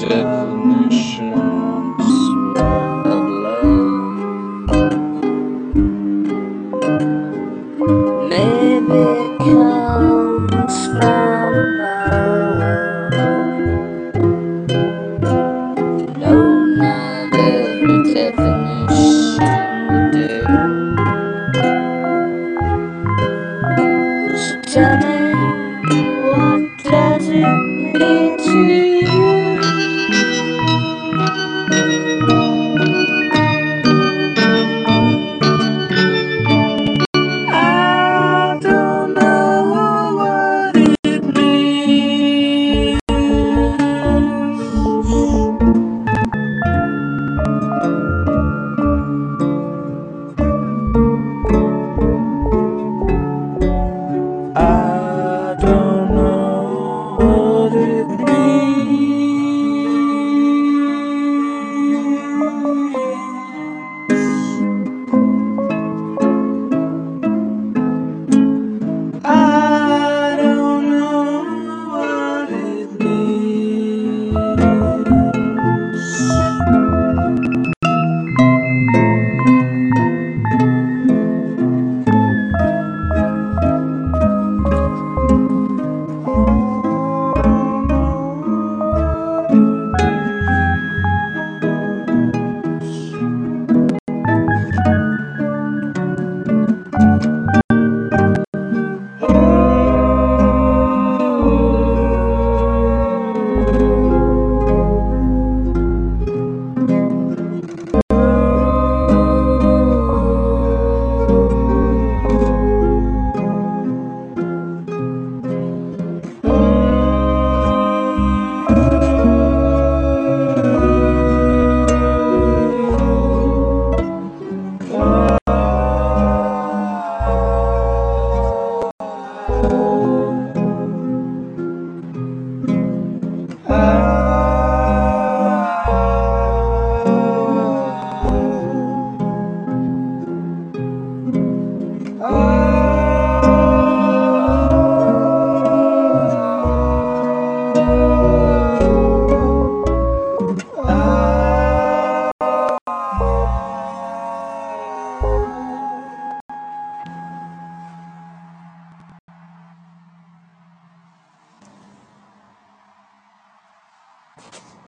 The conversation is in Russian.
Definition